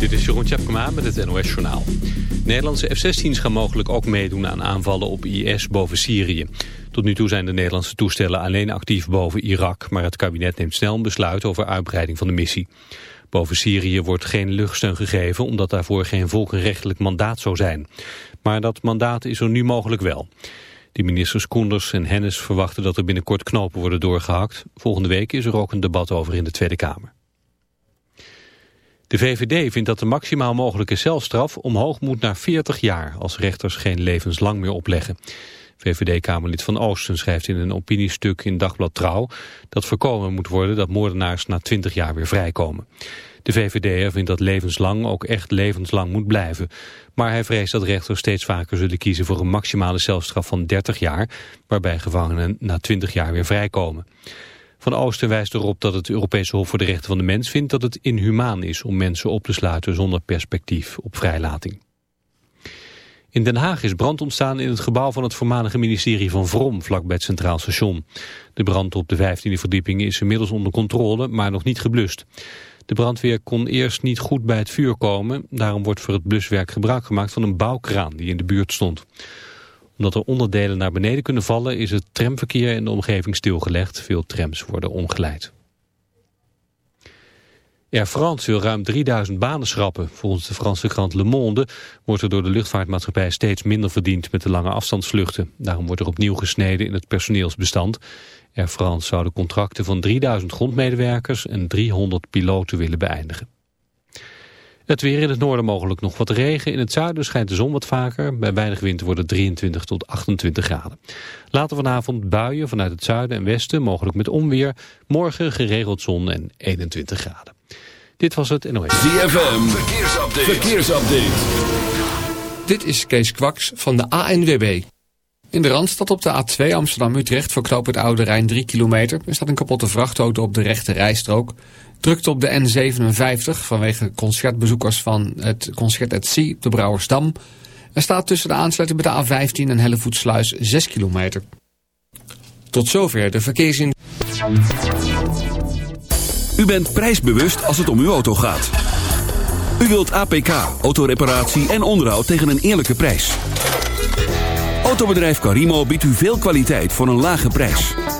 Dit is Jeroen Tjepkema met het NOS Journaal. Nederlandse F-16's gaan mogelijk ook meedoen aan aanvallen op IS boven Syrië. Tot nu toe zijn de Nederlandse toestellen alleen actief boven Irak... maar het kabinet neemt snel een besluit over uitbreiding van de missie. Boven Syrië wordt geen luchtsteun gegeven... omdat daarvoor geen volkenrechtelijk mandaat zou zijn. Maar dat mandaat is er nu mogelijk wel. De ministers Koenders en Hennis verwachten dat er binnenkort knopen worden doorgehakt. Volgende week is er ook een debat over in de Tweede Kamer. De VVD vindt dat de maximaal mogelijke celstraf omhoog moet naar 40 jaar... als rechters geen levenslang meer opleggen. VVD-Kamerlid Van Oosten schrijft in een opiniestuk in Dagblad Trouw... dat voorkomen moet worden dat moordenaars na 20 jaar weer vrijkomen. De VVD'er vindt dat levenslang ook echt levenslang moet blijven. Maar hij vreest dat rechters steeds vaker zullen kiezen voor een maximale celstraf van 30 jaar... waarbij gevangenen na 20 jaar weer vrijkomen. Van Oosten wijst erop dat het Europese Hof voor de Rechten van de Mens vindt dat het inhumaan is om mensen op te sluiten zonder perspectief op vrijlating. In Den Haag is brand ontstaan in het gebouw van het voormalige ministerie van Vrom, vlakbij het Centraal Station. De brand op de 15e verdieping is inmiddels onder controle, maar nog niet geblust. De brandweer kon eerst niet goed bij het vuur komen, daarom wordt voor het bluswerk gebruik gemaakt van een bouwkraan die in de buurt stond omdat er onderdelen naar beneden kunnen vallen is het tramverkeer in de omgeving stilgelegd. Veel trams worden omgeleid. Air France wil ruim 3000 banen schrappen. Volgens de Franse krant Le Monde wordt er door de luchtvaartmaatschappij steeds minder verdiend met de lange afstandsvluchten. Daarom wordt er opnieuw gesneden in het personeelsbestand. Air France zou de contracten van 3000 grondmedewerkers en 300 piloten willen beëindigen. Het weer in het noorden mogelijk nog wat regen. In het zuiden schijnt de zon wat vaker. Bij weinig wind wordt het 23 tot 28 graden. Later vanavond buien vanuit het zuiden en westen, mogelijk met onweer. Morgen geregeld zon en 21 graden. Dit was het NOS. ZFM, verkeersupdate. verkeersupdate. Dit is Kees Kwaks van de ANWB. In de Randstad op de A2 Amsterdam-Utrecht verknoopt het Oude Rijn 3 kilometer. Er staat een kapotte vrachtauto op de rechte rijstrook. Drukte op de N57 vanwege concertbezoekers van het Concert at Sea op de Brouwersdam. Er staat tussen de aansluiting met de A15 en Hellevoetsluis 6 kilometer. Tot zover de verkeersin. U bent prijsbewust als het om uw auto gaat. U wilt APK, autoreparatie en onderhoud tegen een eerlijke prijs. Autobedrijf Carimo biedt u veel kwaliteit voor een lage prijs.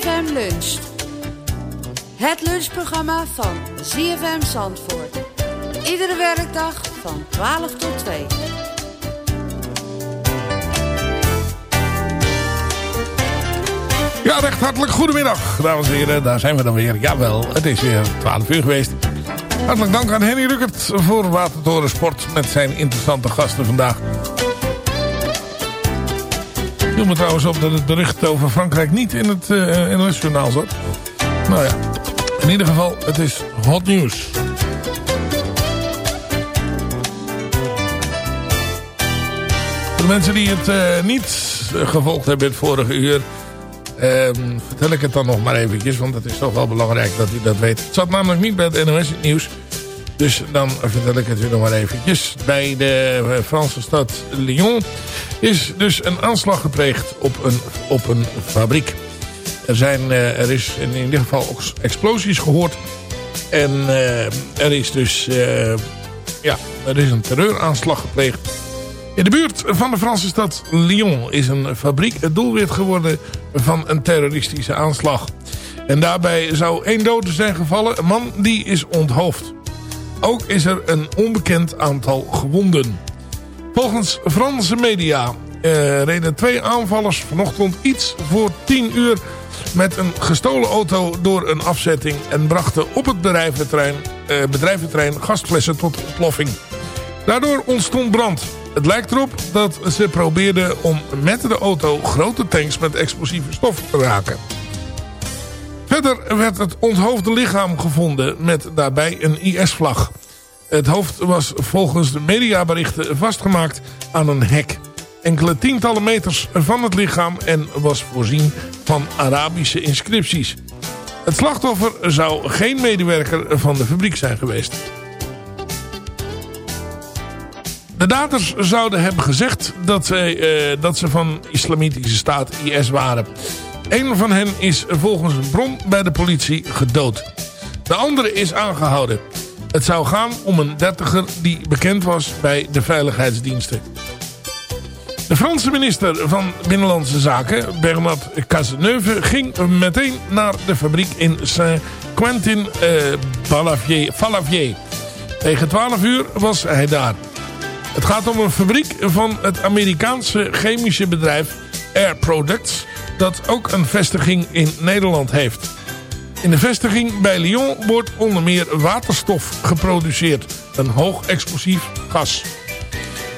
ZFM Lunch. Het lunchprogramma van ZFM Zandvoort. Iedere werkdag van 12 tot 2. Ja, recht hartelijk goedemiddag, dames en heren. Daar zijn we dan weer. Jawel, het is weer 12 uur geweest. Hartelijk dank aan Henny Ruckert voor Watertoren Sport met zijn interessante gasten vandaag. Viel me trouwens op dat het bericht over Frankrijk niet in het, uh, in het journaal zat. Nou ja, in ieder geval, het is hot nieuws. Voor de mensen die het uh, niet gevolgd hebben het vorige uur... Um, vertel ik het dan nog maar eventjes, want het is toch wel belangrijk dat u dat weet. Het zat namelijk niet bij het NOS nieuws. Dus dan vertel ik het u nog maar eventjes. Bij de Franse stad Lyon is dus een aanslag gepleegd op een, op een fabriek. Er, zijn, uh, er is in, ieder geval explosies gehoord. En uh, er is dus uh, ja, er is een terreuraanslag gepleegd. In de buurt van de Franse stad Lyon is een fabriek het doelwit geworden van een terroristische aanslag. En daarbij zou één dode zijn gevallen, een man die is onthoofd. Ook is er een onbekend aantal gewonden. Volgens Franse media uh, reden twee aanvallers vanochtend iets voor 10 uur met een gestolen auto door een afzetting en brachten op het bedrijventerrein, uh, bedrijventerrein gasflessen tot ontploffing. Daardoor ontstond brand. Het lijkt erop dat ze probeerden om met de auto grote tanks met explosieve stof te raken. Verder werd het onthoofde lichaam gevonden met daarbij een IS-vlag. Het hoofd was volgens de mediaberichten vastgemaakt aan een hek. Enkele tientallen meters van het lichaam en was voorzien van Arabische inscripties. Het slachtoffer zou geen medewerker van de fabriek zijn geweest. De daders zouden hebben gezegd dat, zij, uh, dat ze van islamitische staat IS waren. Een van hen is volgens een bron bij de politie gedood. De andere is aangehouden. Het zou gaan om een dertiger die bekend was bij de veiligheidsdiensten. De Franse minister van Binnenlandse Zaken, Bernard Cazeneuve, ging meteen naar de fabriek in Saint-Quentin uh, Falavier. Tegen 12 uur was hij daar. Het gaat om een fabriek van het Amerikaanse chemische bedrijf Air Products... dat ook een vestiging in Nederland heeft. In de vestiging bij Lyon wordt onder meer waterstof geproduceerd. Een hoog explosief gas.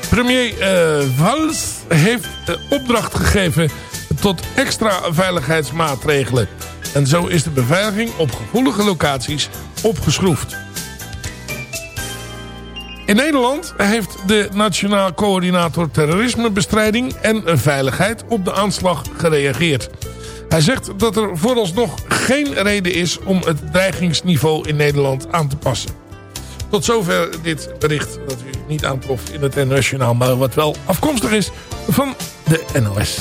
Premier uh, Valls heeft opdracht gegeven tot extra veiligheidsmaatregelen. En zo is de beveiliging op gevoelige locaties opgeschroefd. In Nederland heeft de Nationaal Coördinator Terrorismebestrijding en Veiligheid op de aanslag gereageerd. Hij zegt dat er vooralsnog geen reden is om het dreigingsniveau in Nederland aan te passen. Tot zover dit bericht dat u niet aantrof in het NOS maar wat wel afkomstig is van de NOS.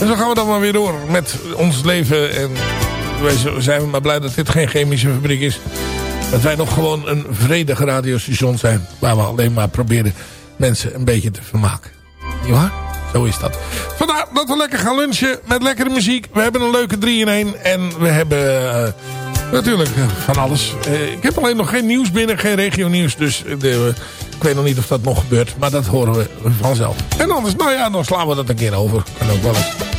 En zo gaan we dan maar weer door met ons leven en wij zijn maar blij dat dit geen chemische fabriek is. Dat wij nog gewoon een vredige radiostation zijn. Waar we alleen maar proberen mensen een beetje te vermaken. Ja, zo is dat. Vandaar dat we lekker gaan lunchen met lekkere muziek. We hebben een leuke 3 in 1. En we hebben uh, natuurlijk uh, van alles. Uh, ik heb alleen nog geen nieuws binnen, geen regio nieuws. Dus ik weet nog niet of dat nog gebeurt. Maar dat horen we vanzelf. En anders, nou ja, dan slaan we dat een keer over. Kan ook wel eens.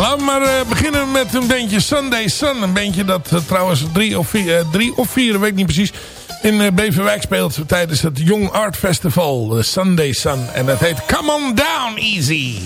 Laten we maar uh, beginnen met een bandje Sunday Sun. Een bandje dat uh, trouwens drie of, vier, uh, drie of vier, weet ik niet precies, in Beverwijk speelt tijdens het Young Art Festival. Sunday Sun. En dat heet Come On Down Easy.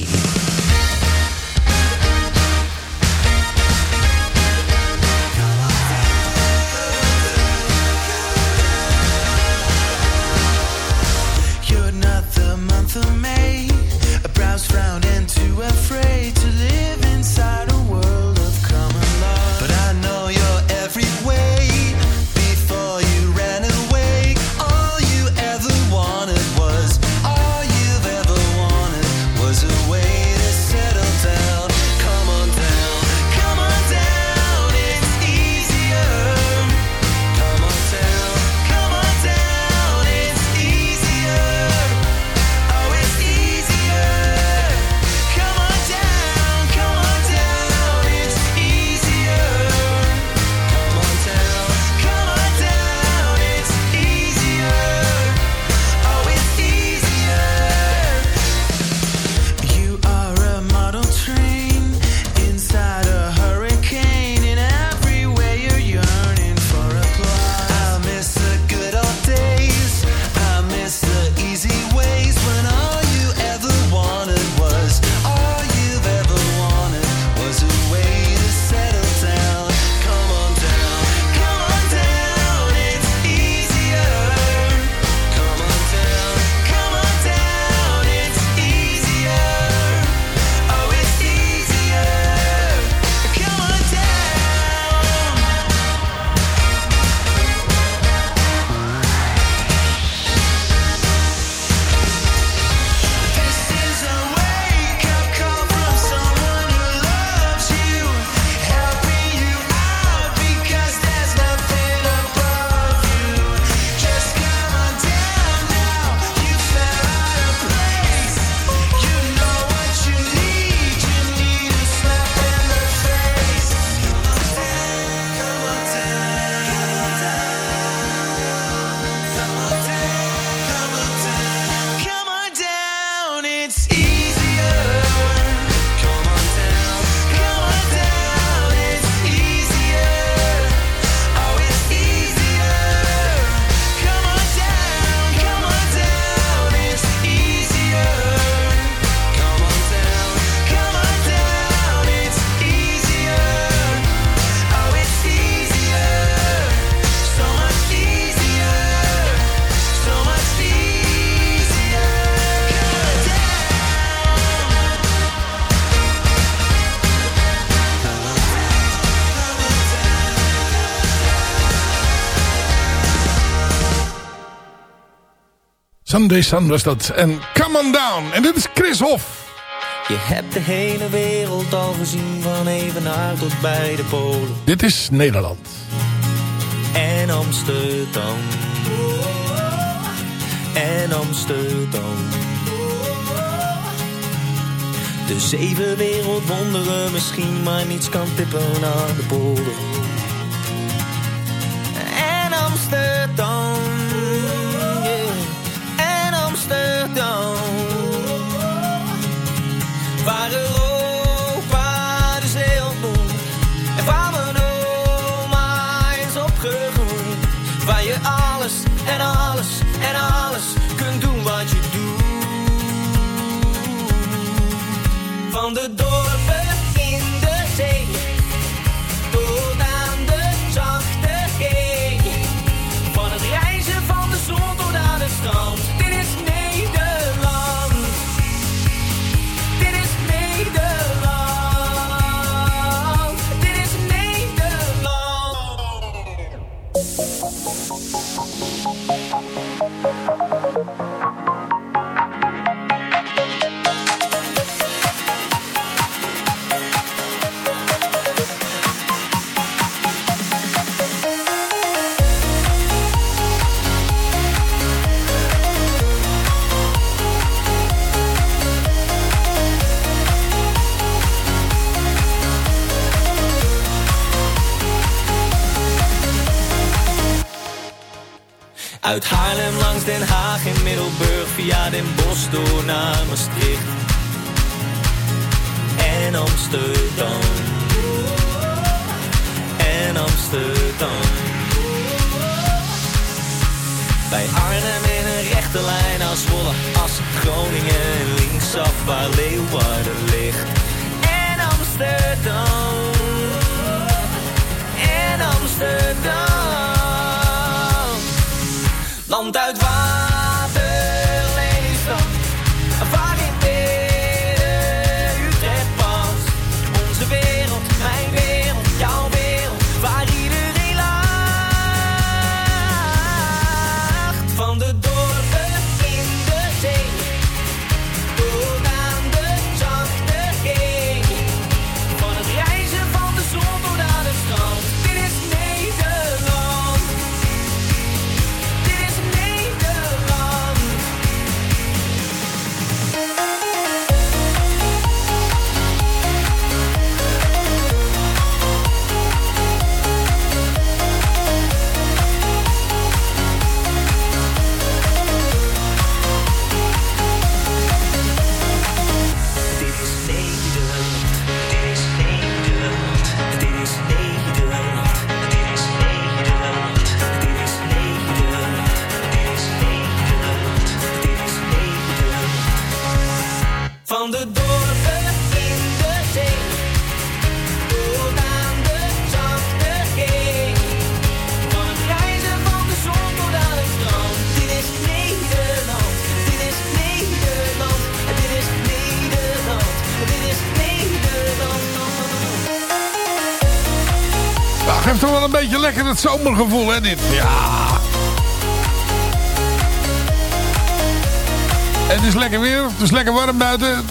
Sunday Sun was dat. En Come On Down. En dit is Chris Hoff. Je hebt de hele wereld al gezien van Evenaar tot bij de Polen. Dit is Nederland. En Amsterdam. En Amsterdam. De zeven wereldwonderen misschien, maar niets kan tippen aan de polder. Middelburg via Den Bosch door naar Maastricht en Amsterdam en Amsterdam. Bij Arnhem in een rechte lijn als Zwolle, Assen, Groningen en linksaf waar Leeuwarden ligt en Amsterdam en Amsterdam. Land uit het zomergevoel, hè, dit. Ja. En het is lekker weer. Het is lekker warm buiten.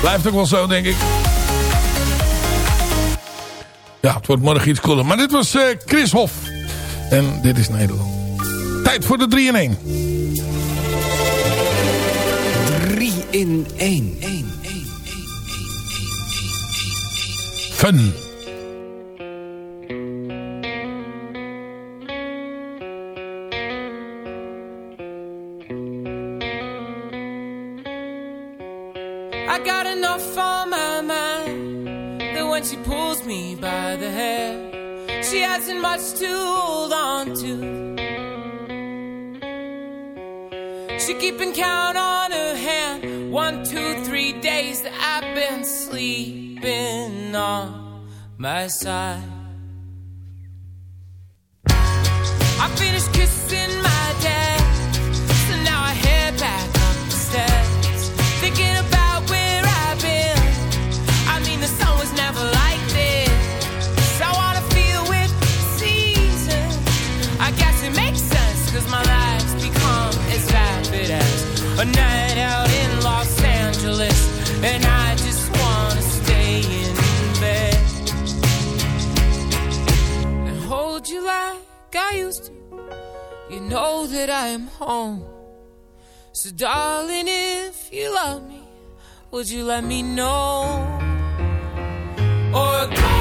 Blijft ook wel zo, denk ik. Ja, het wordt morgen iets koeler. Maar dit was eh, Chris Hof. En dit is Nederland. Tijd voor de 3 in 1. 3 in 1. Fun. my side. I finished kissing my dad, so now I head back up the steps, thinking about where I've been. I mean, the sun was never like this. So I wanna feel with the season. I guess it makes sense, cause my life's become as rapid as a night. know that I am home. So, darling, if you love me, would you let me know? Or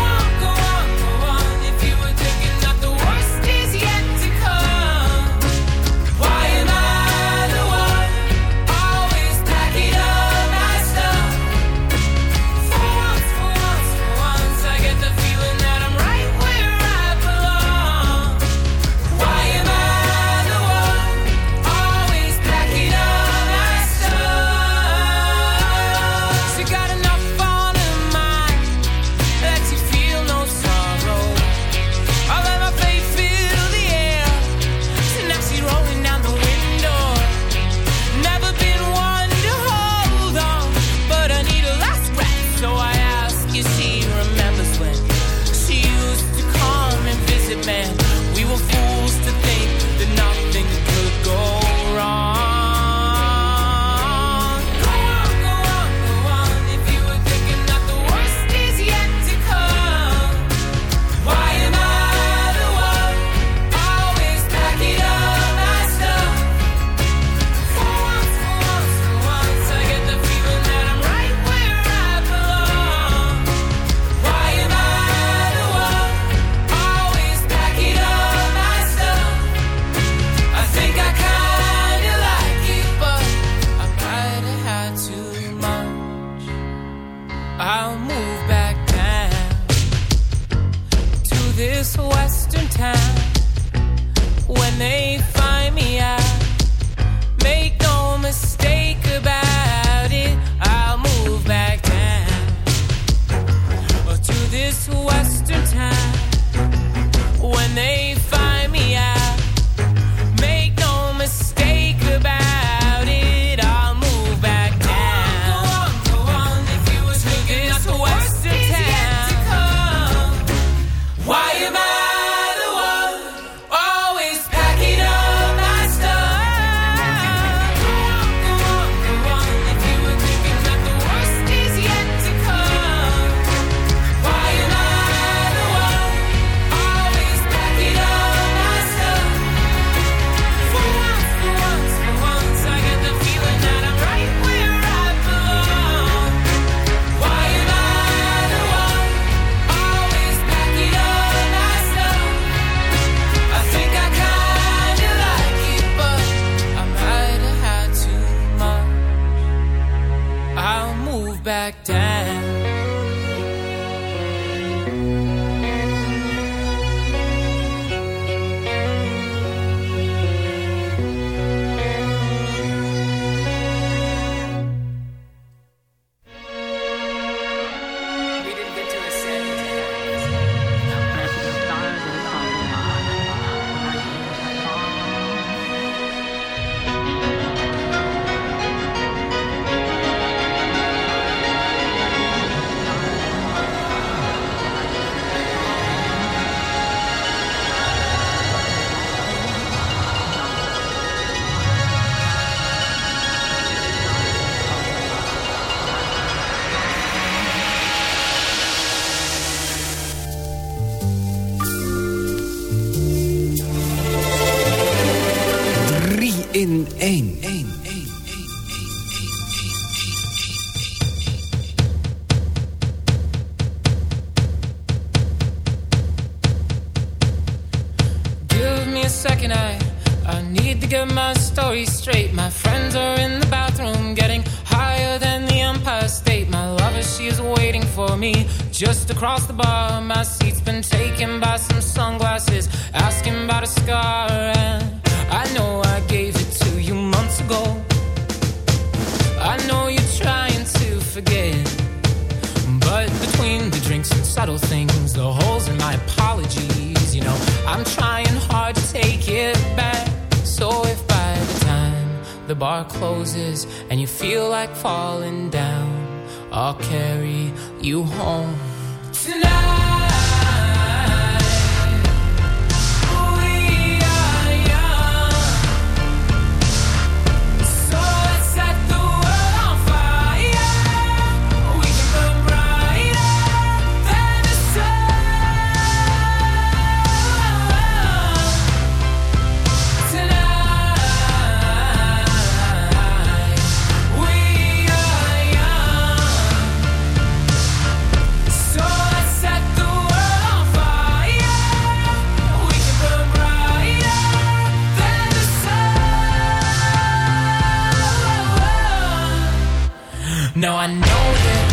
No, I know that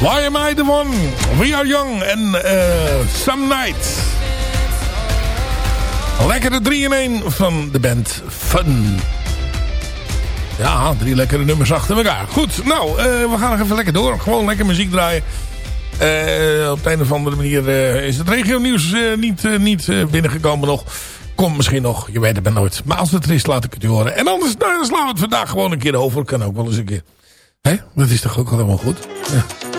Why am I the one? We are young en eh, Some Night. Lekkere 3 in 1 van de band Fun. Ja, drie lekkere nummers achter elkaar. Goed, nou, eh, we gaan nog even lekker door. Gewoon lekker muziek draaien. Eh, op de een of andere manier eh, is het regionieuws eh, niet, niet binnengekomen nog. Komt misschien nog, je weet het maar nooit. Maar als het er is, laat ik het u horen. En anders nou, slaan we het vandaag gewoon een keer over. Kan ook wel eens een keer. Hé, dat is toch ook allemaal goed? Ja.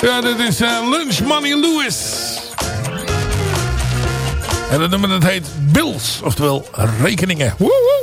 Ja, dit is eh, Lunch Money Lewis. En dat nummer dat heet Bills, oftewel rekeningen. Woehoe!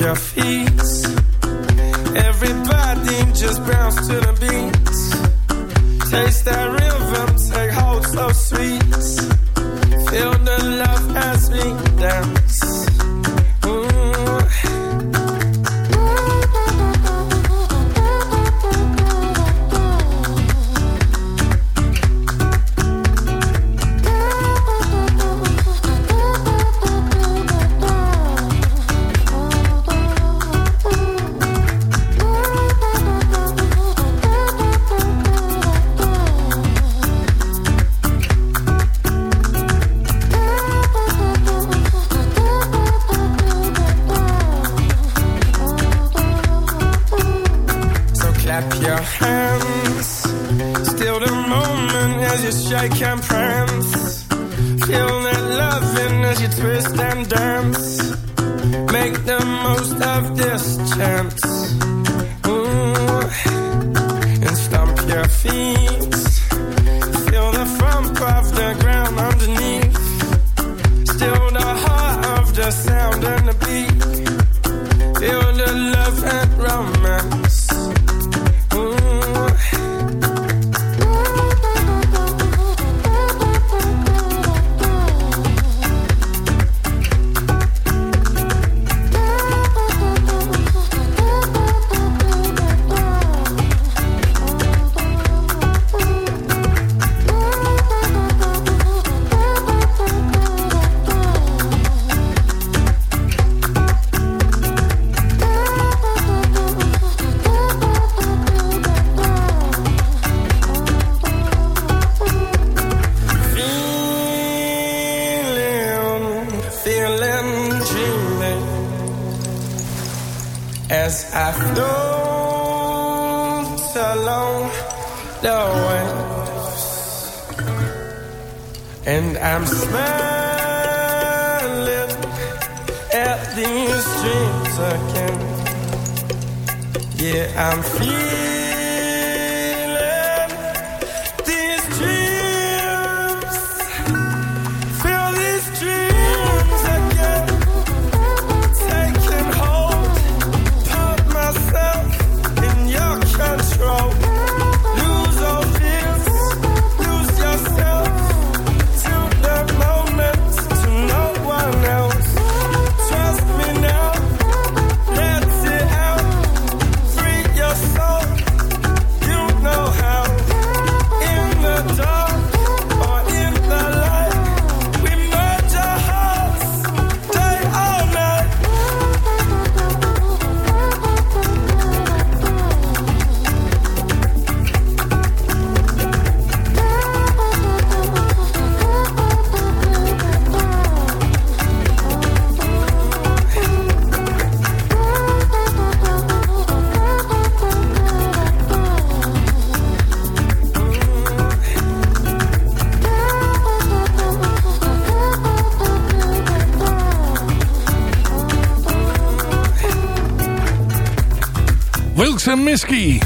Your feet. Everybody just bounce to the beat. Taste that float along the waves, and I'm smiling at these dreams again. Yeah, I'm feeling Misky.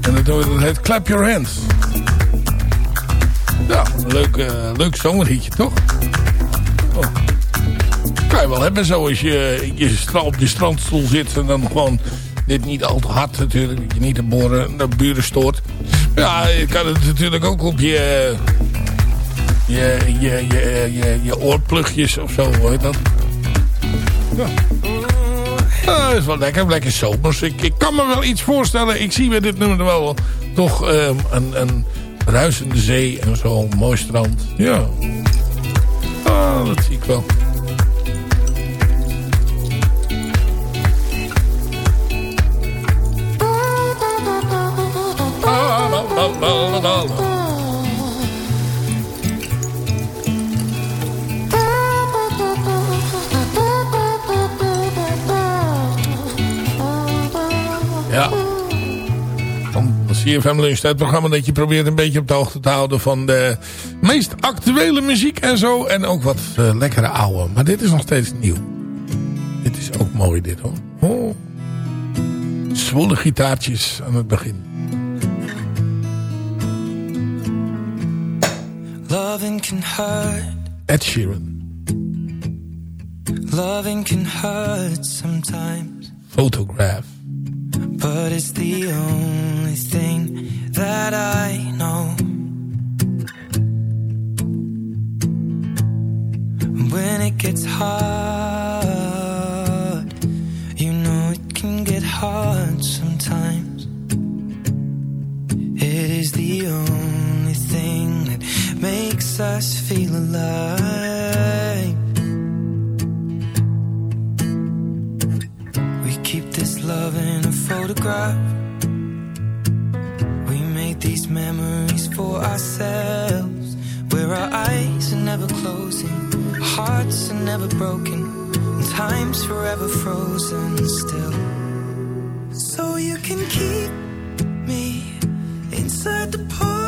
En dat, heet Clap Your Hands. Ja, leuk, eh, leuk zomerliedje, toch? Oh. Kan je wel hebben zo als je, je op je strandstoel zit... en dan gewoon dit niet al te hard natuurlijk... dat je niet de, de buren stoort. Ja, je kan het natuurlijk ook op je... je, je, je, je, je oorplugjes of zo, hoe heet dat? Ja. Dat is wel lekker, lekker zomers. Ik, ik kan me wel iets voorstellen. Ik zie bij dit nummer wel toch ehm, een, een ruisende zee en zo, een mooi strand. Ja. Ah, dat zie ik wel. CFM Lunch, het programma dat je probeert een beetje op de hoogte te houden van de meest actuele muziek en zo. En ook wat eh, lekkere oude. Maar dit is nog steeds nieuw. Dit is ook mooi dit hoor. Oh. Zwolle gitaartjes aan het begin. Loving can hurt, Ed Sheeran. loving can hurt sometimes, Photograph. But it's the only thing that I know. When it gets hard, you know it can get hard sometimes. It is the only thing that makes us feel alive. We keep this love in photograph. We made these memories for ourselves. Where our eyes are never closing, hearts are never broken, and time's forever frozen still. So you can keep me inside the pocket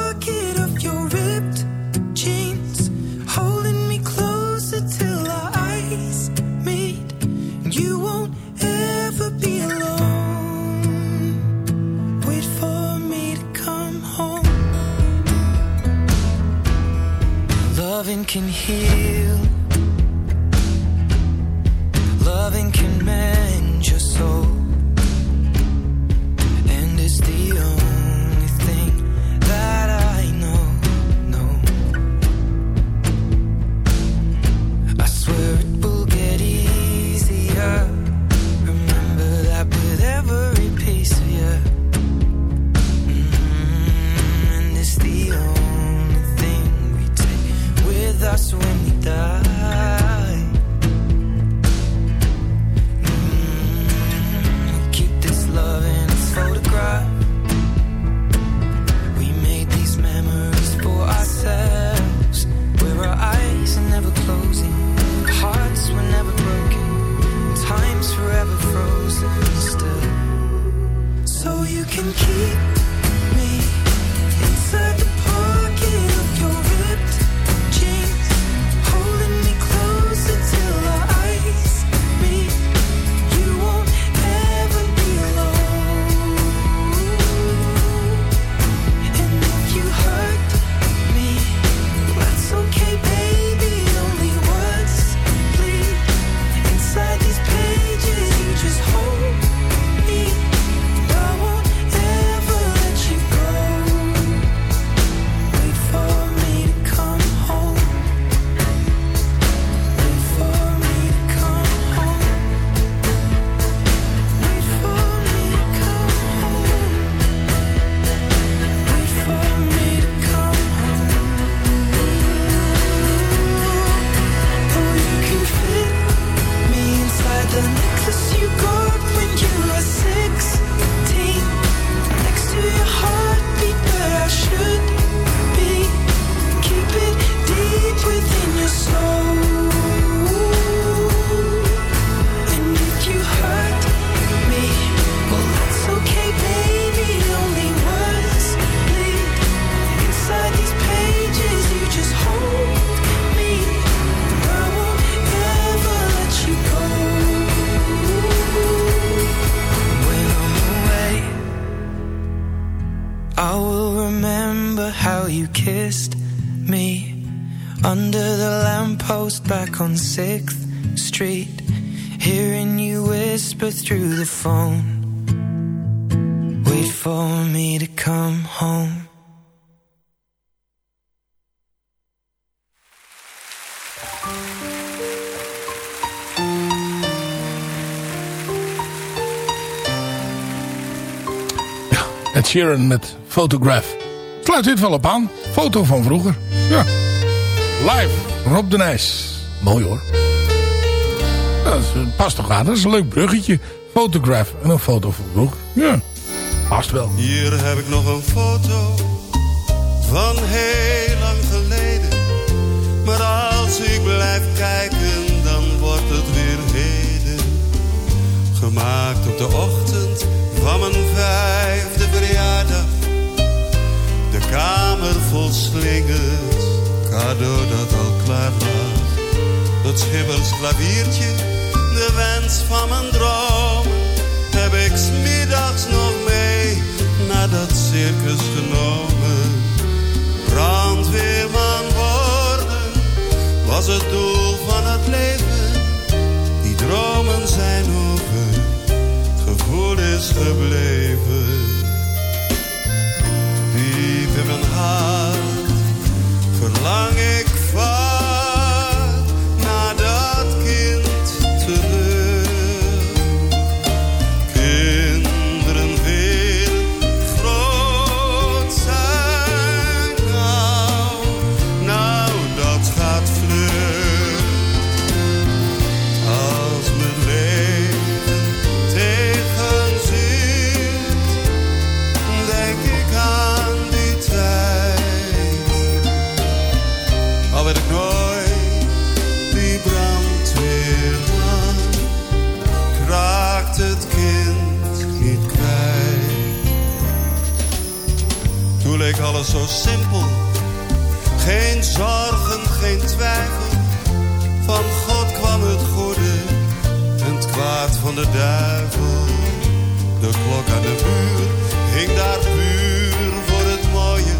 Loving can heal. Sheeran met Photograph. Sluit dit wel op aan. Foto van vroeger. Ja. Live. Rob de Nijs. Mooi hoor. Dat eh, past toch aan. Dat is een leuk bruggetje. Photograph. En een foto van vroeger. Ja. Past wel. Hier heb ik nog een foto van heel lang geleden. Maar als ik blijf kijken, dan wordt het weer heden. Gemaakt op de ochtend van mijn vijfde verjaardag. kamer vol slingers, cadeau dat al klaar lag. Dat schimmers klaviertje, de wens van mijn droom, heb ik smiddags nog mee naar dat circus genomen. Brandweerman worden was het doel van het leven. Die dromen zijn is gebleven. Diep in mijn hart verlang ik de duivel. De klok aan de muur hing daar puur voor het mooie.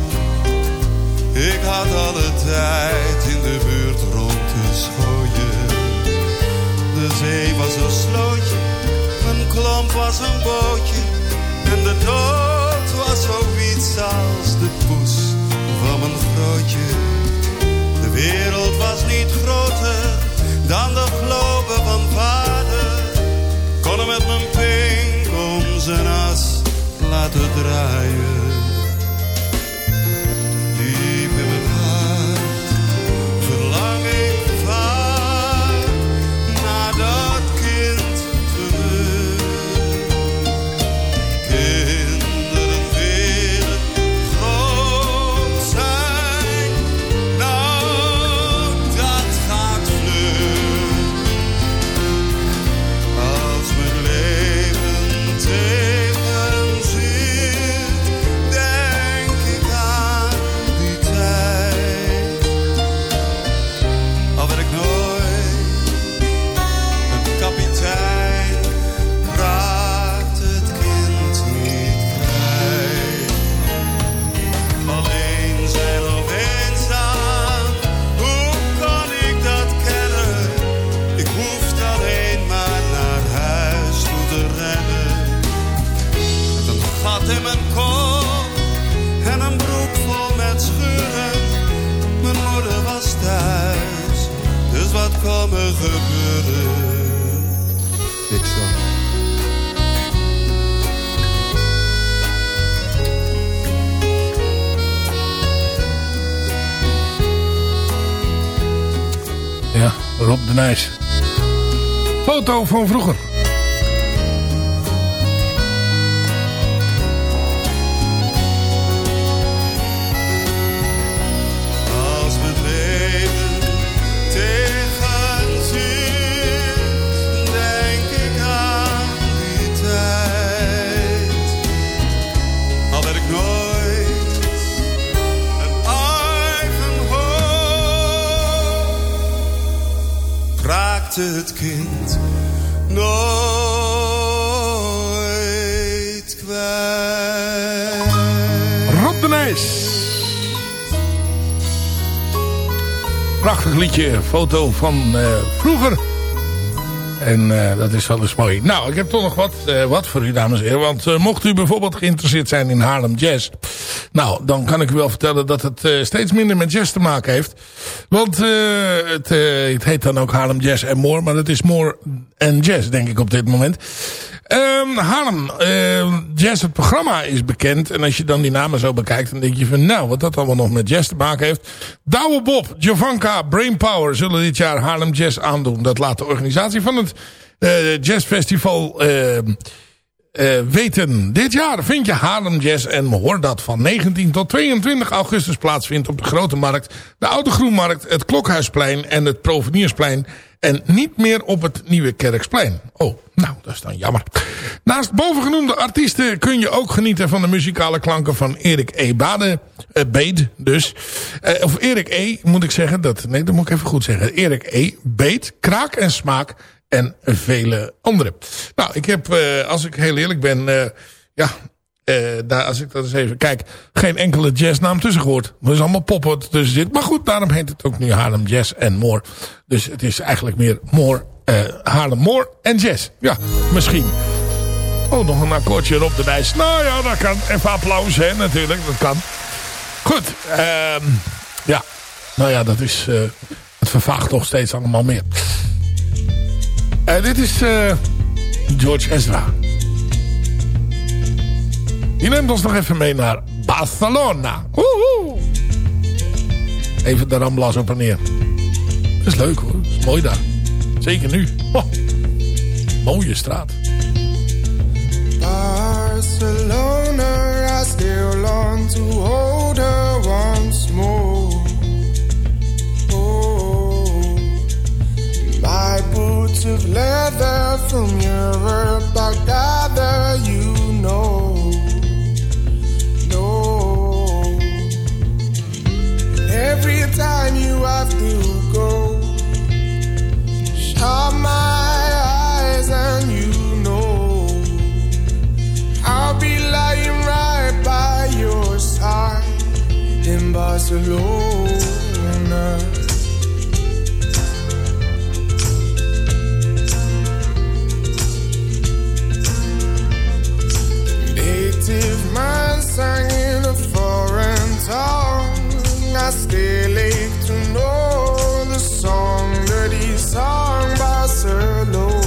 Ik had alle tijd in de buurt rond te schooien. De zee was een slootje, een klomp was een bootje. En de dood was zoiets als de poes van mijn grootje. De wereld was niet groter dan de globe laten draaien. Nijs. Foto van vroeger. Prachtig liedje, foto van eh, vroeger. En eh, dat is wel eens mooi. Nou, ik heb toch nog wat, eh, wat voor u, dames en heren. Want mocht u bijvoorbeeld geïnteresseerd zijn in Haarlem Jazz... Nou, dan kan ik u wel vertellen dat het eh, steeds minder met jazz te maken heeft. Want eh, het, eh, het heet dan ook Haarlem Jazz and More. Maar het is More and Jazz, denk ik, op dit moment. Ehm Haarlem ehm, Jazz, het programma is bekend. En als je dan die namen zo bekijkt, dan denk je van... Nou, wat dat allemaal nog met jazz te maken heeft. Douwe Bob, Jovanka, Brainpower zullen dit jaar Haarlem Jazz aandoen. Dat laat de organisatie van het eh, jazzfestival... eh, weten. Dit jaar vind je Haarlem Jazz en hoor dat van 19 tot 22 augustus plaatsvindt op de Grote Markt, de Oude Groenmarkt, het Klokhuisplein en het Proveniersplein. En niet meer op het Nieuwe Kerksplein. Oh, nou, dat is dan jammer. Naast bovengenoemde artiesten kun je ook genieten van de muzikale klanken van Erik E. Bade. eh, Beet dus. Eh, of Erik E. moet ik zeggen. Dat, nee, dat moet ik even goed zeggen. Erik E. Beet, Kraak en Smaak en vele andere. Nou, ik heb, eh, als ik heel eerlijk ben... eh, ja, eh, daar, als ik dat eens even kijk... geen enkele jazznaam tussen gehoord. Er is allemaal pop wat tussen zit. Maar goed, daarom heet het ook nu Haarlem Jazz en More. Dus het is eigenlijk meer More, eh Haarlem More en Jazz. Ja, misschien. Oh, nog een akkoordje erop de wijs. Nou ja, dat kan. Even applaus, hè, natuurlijk. Dat kan. Goed. ehm, ja. Nou ja, dat is... het vervaagt nog steeds allemaal meer. Eh, dit is eh, George Ezra. Die neemt ons nog even mee naar Barcelona. Woehoe. Even de Ramblas op en neer. Dat is leuk hoor. Is mooi daar. Zeker nu. Mooie straat. Barcelona, I still long to hold her boots of leather from Europe, I gather you know. No, every time you have to go, shut my eyes and you know. I'll be lying right by your side in Barcelona. Man sang in a foreign tongue. I still ache to know the song that he sung Barcelona. No,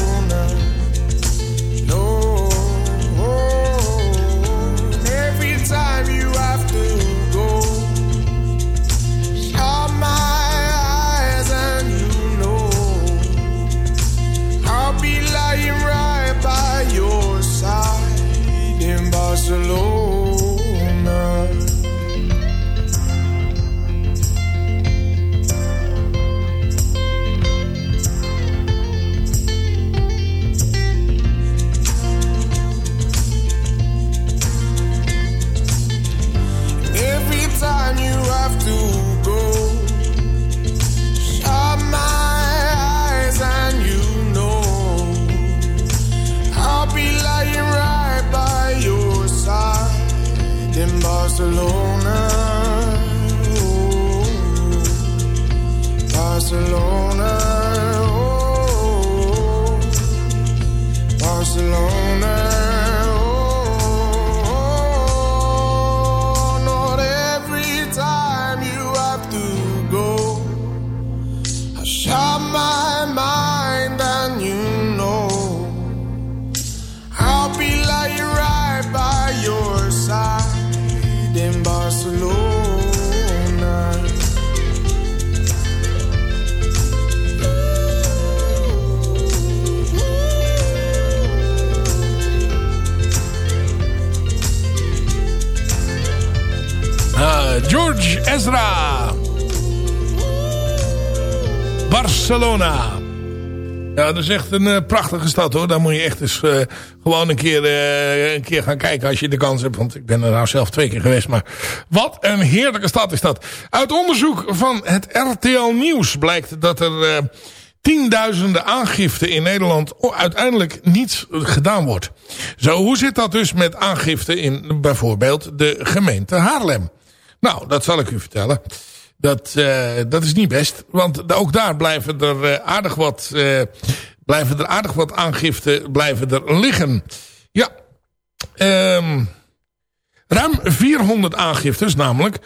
dat is echt een eh, prachtige stad hoor. Daar moet je echt eens eh, gewoon een keer, eh, een keer gaan kijken als je de kans hebt. Want ik ben er nou zelf twee keer geweest. Maar wat een heerlijke stad is dat. Uit onderzoek van het RTL Nieuws blijkt dat er tienduizenden aangiften in Nederland uiteindelijk niet gedaan wordt. Zo, hoe zit dat dus met aangifte in bijvoorbeeld de gemeente Haarlem? Nou, dat zal ik u vertellen. Dat, dat is niet best. Want ook daar blijven er, aardig, wat, blijven er aardig wat aangiften blijven er liggen. Ja. Ehm, ruim 400 aangiftes namelijk.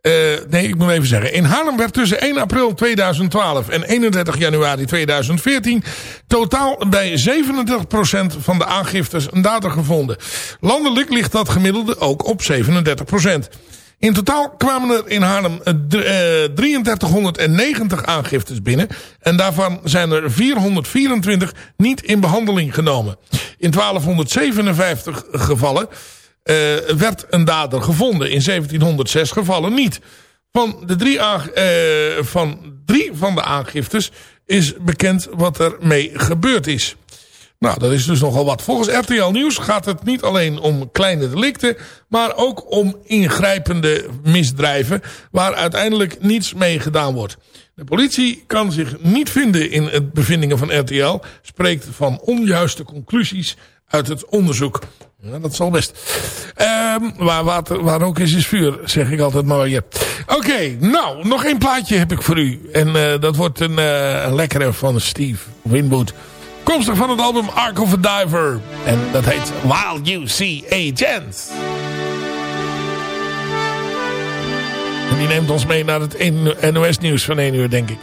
Eh, nee, ik moet even zeggen. In Haarlem werd tussen 1 april 2012 en 31 januari 2014... totaal bij 37% van de aangiftes een dader gevonden. Landelijk ligt dat gemiddelde ook op 37%. In totaal kwamen er in Haarlem eh, dr- eh, 3390 aangiftes binnen. En daarvan zijn er 424 niet in behandeling genomen. In 1257 gevallen eh, werd een dader gevonden. In 1706 gevallen niet. Van, de drie eh, van drie van de aangiftes is bekend wat er mee gebeurd is. Nou, dat is dus nogal wat. Volgens RTL Nieuws gaat het niet alleen om kleine delicten... maar ook om ingrijpende misdrijven... waar uiteindelijk niets mee gedaan wordt. De politie kan zich niet vinden in het bevindingen van RTL... spreekt van onjuiste conclusies uit het onderzoek. Ja, dat zal best. Ehm, waar, water, waar ook is, is vuur, zeg ik altijd maar weer. Oké, nou, nog één plaatje heb ik voor u. En eh, dat wordt een, een lekkere van Steve Winwood. Komstig van het album Ark of a Diver. En dat heet While You See a Chance. En die neemt ons mee naar het NOS nieuws van 1 uur, denk ik.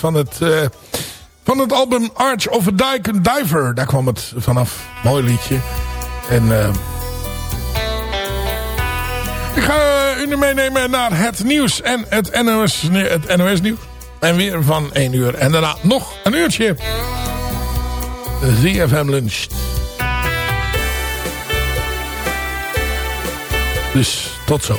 Van het, eh, van het album Arch of a Di- Diver. Daar kwam het vanaf. Mooi liedje. En eh, ik ga u meenemen naar het nieuws en het NOS, het NOS nieuws. En weer van 1 uur. En daarna nog een uurtje. ZFM Lunch. Dus tot zo.